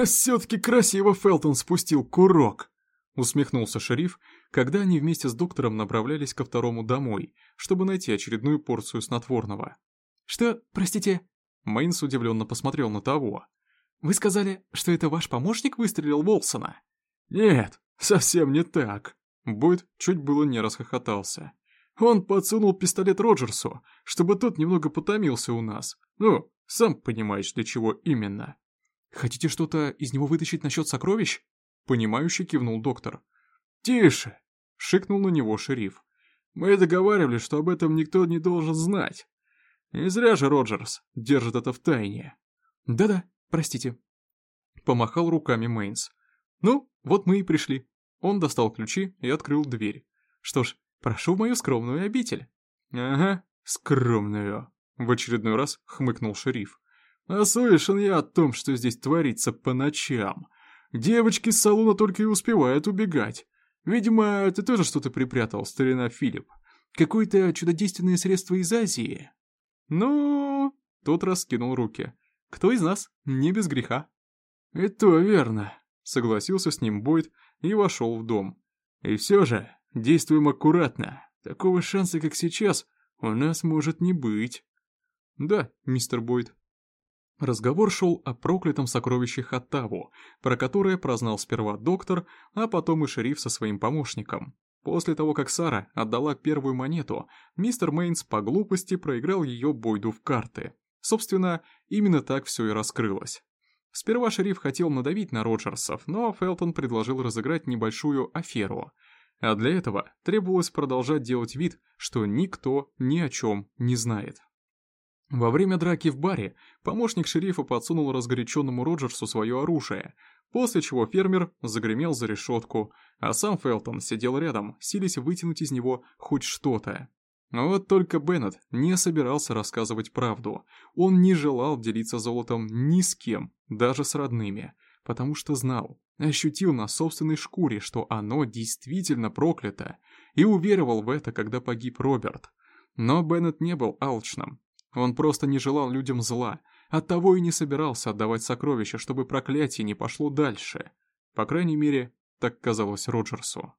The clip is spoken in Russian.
Все-таки красиво Фелтон спустил курок!» Усмехнулся шериф, когда они вместе с доктором направлялись ко второму домой, чтобы найти очередную порцию снотворного. «Что, простите?» Мейнс удивленно посмотрел на того. «Вы сказали, что это ваш помощник выстрелил Волсона?» «Нет, совсем не так». Бойд чуть было не расхохотался. Он подсунул пистолет Роджерсу, чтобы тот немного потомился у нас. Ну, сам понимаешь, для чего именно. «Хотите что-то из него вытащить насчет сокровищ?» Понимающе кивнул доктор. «Тише!» — шикнул на него шериф. «Мы договаривались, что об этом никто не должен знать. Не зря же Роджерс держит это в тайне». «Да-да, простите». Помахал руками Мейнс. «Ну, вот мы и пришли». Он достал ключи и открыл дверь. «Что ж, прошу в мою скромную обитель». «Ага, скромную», — в очередной раз хмыкнул шериф. «А слышен я о том, что здесь творится по ночам. Девочки с салона только и успевают убегать. Видимо, ты тоже что-то припрятал, старина Филипп. Какое-то чудодейственное средство из Азии?» «Ну...» — тот раскинул руки. «Кто из нас? Не без греха». «И то верно», — согласился с ним Бойд и вошел в дом. «И все же, действуем аккуратно. Такого шанса, как сейчас, у нас может не быть». «Да, мистер Бойд». Разговор шел о проклятом сокровище Хаттаву, про которое прознал сперва доктор, а потом и шериф со своим помощником. После того, как Сара отдала первую монету, мистер Мейнс по глупости проиграл ее Бойду в карты. Собственно, именно так все и раскрылось. Сперва шериф хотел надавить на Роджерсов, но Фелтон предложил разыграть небольшую аферу. А для этого требовалось продолжать делать вид, что никто ни о чем не знает. Во время драки в баре помощник шерифа подсунул разгоряченному Роджерсу свое оружие, после чего фермер загремел за решетку, а сам Фелтон сидел рядом, силясь вытянуть из него хоть что-то. Вот только Беннет не собирался рассказывать правду. Он не желал делиться золотом ни с кем, даже с родными, потому что знал, ощутил на собственной шкуре, что оно действительно проклято, и уверовал в это, когда погиб Роберт. Но Беннет не был алчным, он просто не желал людям зла, оттого и не собирался отдавать сокровища, чтобы проклятие не пошло дальше. По крайней мере, так казалось Роджерсу.